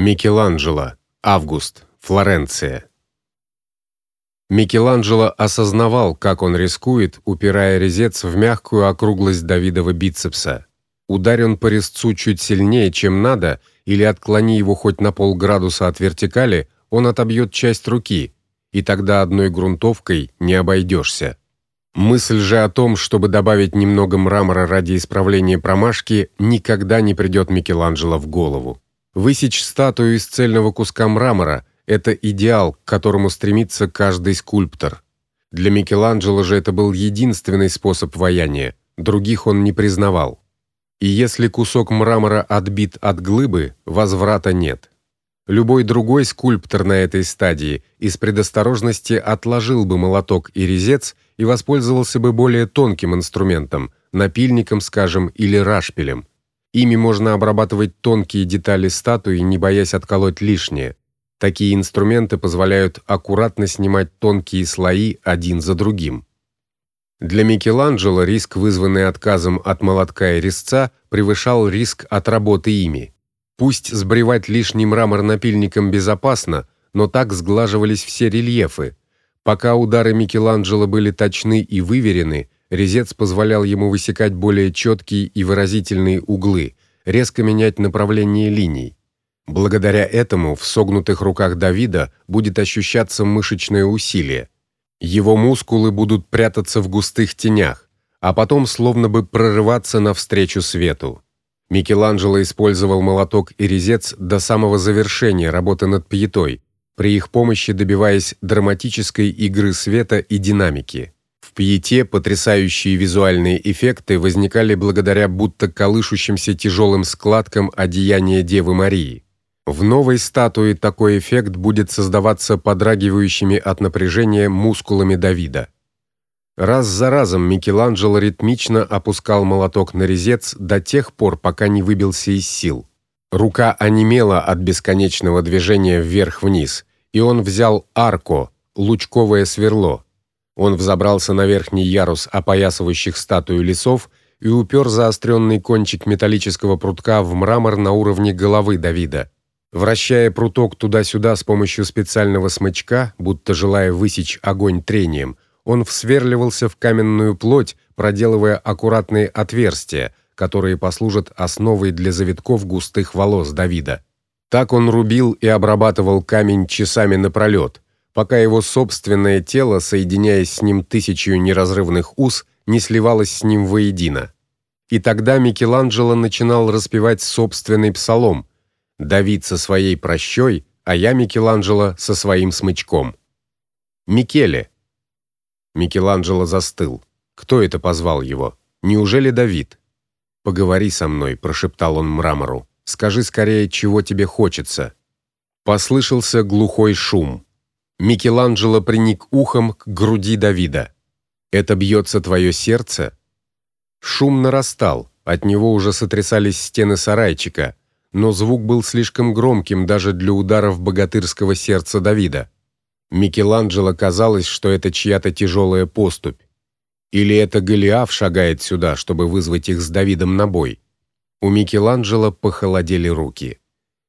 Микеланджело. Август. Флоренция. Микеланджело осознавал, как он рискует, упирая резец в мягкую округлость Давидова бицепса. Ударь он по резцу чуть сильнее, чем надо, или отклони его хоть на полградуса от вертикали, он отобьет часть руки, и тогда одной грунтовкой не обойдешься. Мысль же о том, чтобы добавить немного мрамора ради исправления промашки, никогда не придет Микеланджело в голову. Высечь статую из цельного куска мрамора это идеал, к которому стремится каждый скульптор. Для Микеланджело же это был единственный способ ваяния, других он не признавал. И если кусок мрамора отбит от глыбы, возврата нет. Любой другой скульптор на этой стадии из предосторожности отложил бы молоток и резец и воспользовался бы более тонким инструментом, напильником, скажем, или рашпилем. Ими можно обрабатывать тонкие детали статуи, не боясь отколоть лишнее. Такие инструменты позволяют аккуратно снимать тонкие слои один за другим. Для Микеланджело риск, вызванный отказом от молотка и резца, превышал риск от работы ими. Пусть сбривать лишний мрамор напильником безопасно, но так сглаживались все рельефы. Пока удары Микеланджело были точны и выверены, резец позволял ему высекать более четкие и выразительные углы, резко менять направление линий. Благодаря этому в согнутых руках Давида будет ощущаться мышечное усилие. Его мускулы будут прятаться в густых тенях, а потом словно бы прорываться навстречу свету. Микеланджело использовал молоток и резец до самого завершения работы над пьетой, при их помощи добиваясь драматической игры света и динамики. Пьете потрясающие визуальные эффекты возникали благодаря будто колышущимся тяжелым складкам одеяния Девы Марии. В новой статуе такой эффект будет создаваться подрагивающими от напряжения мускулами Давида. Раз за разом Микеланджело ритмично опускал молоток на резец до тех пор, пока не выбился из сил. Рука онемела от бесконечного движения вверх-вниз, и он взял арко, лучковое сверло, он взобрался на верхний ярус опоясывающих статую лесов и упер заостренный кончик металлического прутка в мрамор на уровне головы Давида. Вращая пруток туда-сюда с помощью специального смычка, будто желая высечь огонь трением, он всверливался в каменную плоть, проделывая аккуратные отверстия, которые послужат основой для завитков густых волос Давида. Так он рубил и обрабатывал камень часами напролет, пока его собственное тело, соединяясь с ним тысячью неразрывных уз, не сливалось с ним воедино. И тогда Микеланджело начинал распевать собственный псалом: Давид со своей прощой, а я Микеланджело со своим смычком. Микеле. Микеланджело застыл. Кто это позвал его? Неужели Давид? Поговори со мной, прошептал он мрамору. Скажи скорее, чего тебе хочется. Послышался глухой шум. Микеланджело приник ухом к груди Давида. Это бьется твое сердце? Шум нарастал, от него уже сотрясались стены сарайчика, но звук был слишком громким даже для ударов богатырского сердца Давида. Микеланджело казалось, что это чья-то тяжелая поступь. Или это Голиаф шагает сюда, чтобы вызвать их с Давидом на бой. У Микеланджело похолодели руки.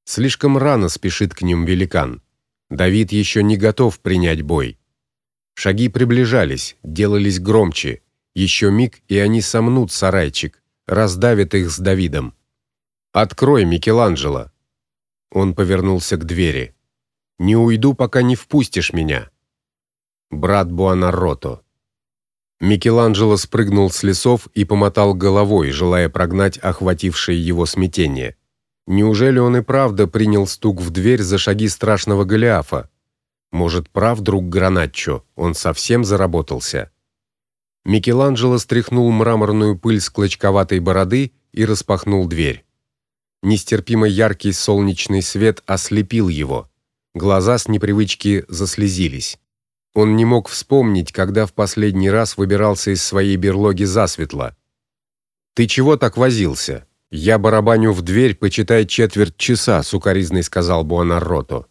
Слишком рано спешит к ним великан. Давид еще не готов принять бой. Шаги приближались, делались громче. Еще миг, и они сомнут сарайчик, раздавят их с Давидом. Открой, Микеланджело. Он повернулся к двери. Не уйду, пока не впустишь меня. Брат Буонаротто. Микеланджело спрыгнул с лесов и помотал головой, желая прогнать охватившее его смятение. Неужели он и правда принял стук в дверь за шаги страшного Голиафа? Может, прав друг Граначчо, он совсем заработался. Микеланджело стряхнул мраморную пыль с клочковатой бороды и распахнул дверь. Нестерпимо яркий солнечный свет ослепил его. Глаза с непривычки заслезились. Он не мог вспомнить, когда в последний раз выбирался из своей берлоги засветло. Ты чего так возился? Я барабаню в дверь, почитай четверть часа, сукаризной сказал Буонаротто.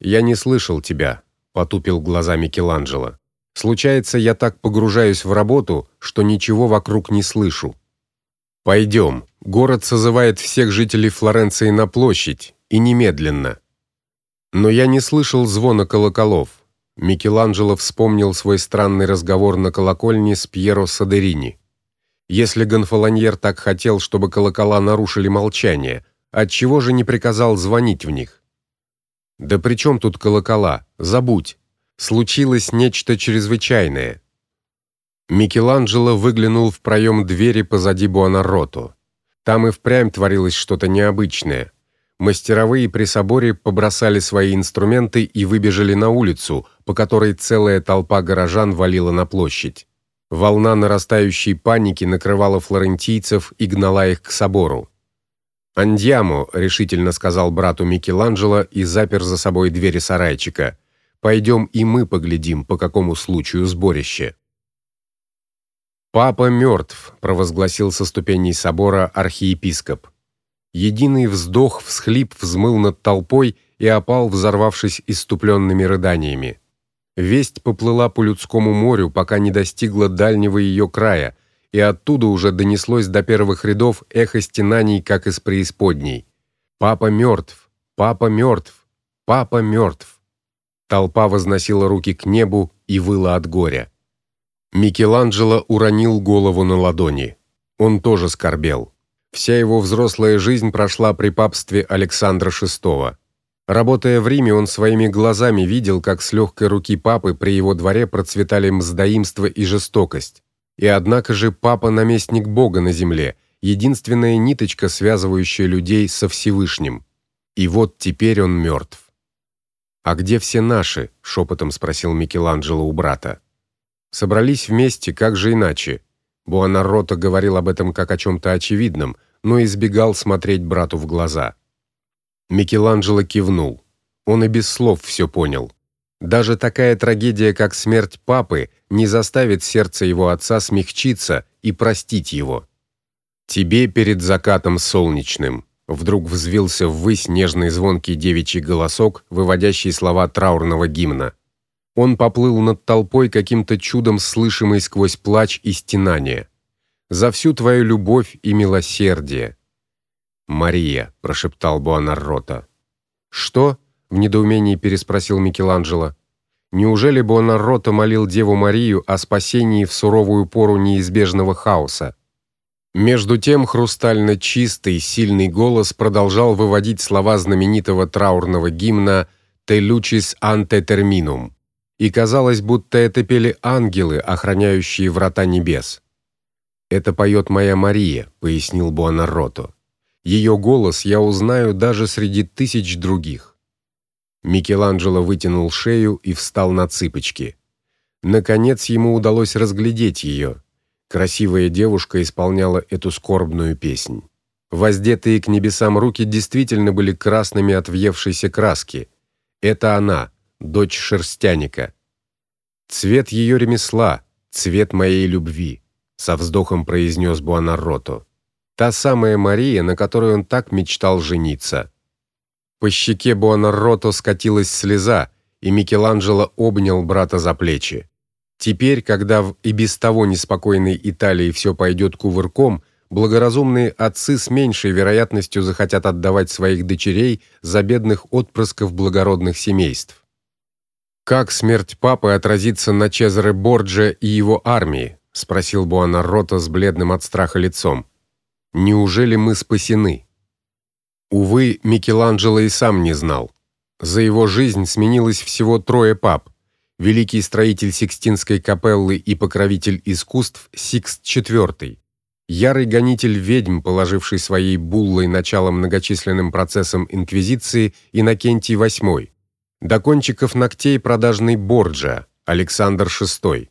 Я не слышал тебя, потупил глаза Микеланджело. Случается, я так погружаюсь в работу, что ничего вокруг не слышу. Пойдем. Город созывает всех жителей Флоренции на площадь, и немедленно. Но я не слышал звона колоколов. Микеланджело вспомнил свой странный разговор на колокольне с Пьеро Садерини. Если Гонфолоньер так хотел, чтобы колокола нарушили молчание, отчего же не приказал звонить в них? Да при чем тут колокола? Забудь. Случилось нечто чрезвычайное. Микеланджело выглянул в проем двери позади Буонаротто. Там и впрямь творилось что-то необычное. Мастеровые при соборе побросали свои инструменты и выбежали на улицу, по которой целая толпа горожан валила на площадь. Волна нарастающей паники накрывала флорентийцев и гнала их к собору. "Андьямо", решительно сказал брату Микеланджело и запер за собой двери сарайчика. Пойдем и мы поглядим, по какому случаю сборище. Папа мертв», — провозгласил со ступеней собора архиепископ. Единый вздох, всхлип взмыл над толпой и опал, взорвавшись иступленными рыданиями. Весть поплыла по людскому морю, пока не достигла дальнего ее края, и оттуда уже донеслось до первых рядов эхо стенаний, как из преисподней. Папа мертв, папа мертв, папа мертв. Толпа возносила руки к небу и выла от горя. Микеланджело уронил голову на ладони. Он тоже скорбел. Вся его взрослая жизнь прошла при папстве Александра VI. Работая в Риме, он своими глазами видел, как с легкой руки папы при его дворе процветали мздоимство и жестокость. И однако же папа наместник Бога на земле, единственная ниточка, связывающая людей со Всевышним. И вот теперь он мертв. А где все наши? шепотом спросил Микеланджело у брата собрались вместе, как же иначе? Буонаротто говорил об этом как о чем то очевидном, но избегал смотреть брату в глаза. Микеланджело кивнул. Он и без слов все понял. Даже такая трагедия, как смерть папы, не заставит сердце его отца смягчиться и простить его. Тебе перед закатом солнечным вдруг взвился ввысь нежный звонкий девичий голосок, выводящий слова траурного гимна. Он поплыл над толпой каким-то чудом слышимый сквозь плач и стенание. За всю твою любовь и милосердие. Мария, прошептал Буонаротто. Что? в недоумении переспросил Микеланджело. Неужели Буонаротто молил Деву Марию о спасении в суровую пору неизбежного хаоса? Между тем хрустально чистый, сильный голос продолжал выводить слова знаменитого траурного гимна Te lucis ante terminum и казалось, будто это пели ангелы, охраняющие врата небес. Это поет моя Мария, пояснил Буонаротто. Ее голос я узнаю даже среди тысяч других. Микеланджело вытянул шею и встал на цыпочки. Наконец ему удалось разглядеть ее. Красивая девушка исполняла эту скорбную песнь. Воздетые к небесам руки действительно были красными от въевшейся краски. Это она, дочь шерстяника. Цвет ее ремесла, цвет моей любви, со вздохом произнес Буонаротто. Та самая Мария, на которой он так мечтал жениться. По щеке Буонаротто скатилась слеза, и Микеланджело обнял брата за плечи. Теперь, когда в и без того неспокойной Италии все пойдет кувырком, благоразумные отцы с меньшей вероятностью захотят отдавать своих дочерей за бедных отпрысков благородных семейств. Как смерть папы отразится на Чезаре Борджа и его армии? спросил Буонаротто с бледным от страха лицом. Неужели мы спасены? Увы, Микеланджело и сам не знал. За его жизнь сменилось всего трое пап: великий строитель Сикстинской капеллы и покровитель искусств Сикст IV, ярый гонитель ведьм, положивший своей буллой начало многочисленным процессам инквизиции Иннокентий VIII, до кончиков ногтей продажный Борджа, Александр VI.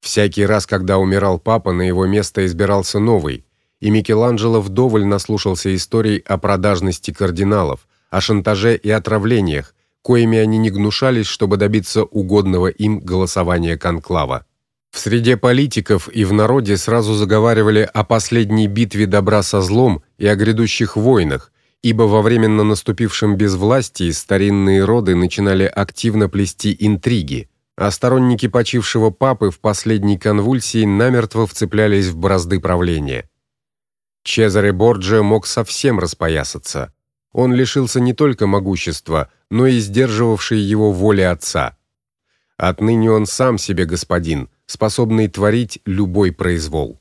Всякий раз, когда умирал папа, на его место избирался новый, и Микеланджело вдоволь наслушался историй о продажности кардиналов, о шантаже и отравлениях, коими они не гнушались, чтобы добиться угодного им голосования конклава. В среде политиков и в народе сразу заговаривали о последней битве добра со злом и о грядущих войнах, ибо во временно наступившем безвластии старинные роды начинали активно плести интриги, а сторонники почившего папы в последней конвульсии намертво вцеплялись в бразды правления. Чезаре Борджио мог совсем распоясаться. Он лишился не только могущества, но и сдерживавшей его воли отца. Отныне он сам себе господин, способный творить любой произвол.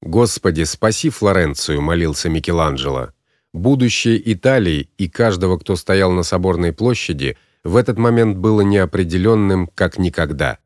Господи, спаси Флоренцию, молился Микеланджело. Будущее Италии и каждого, кто стоял на соборной площади, в этот момент было неопределенным как никогда.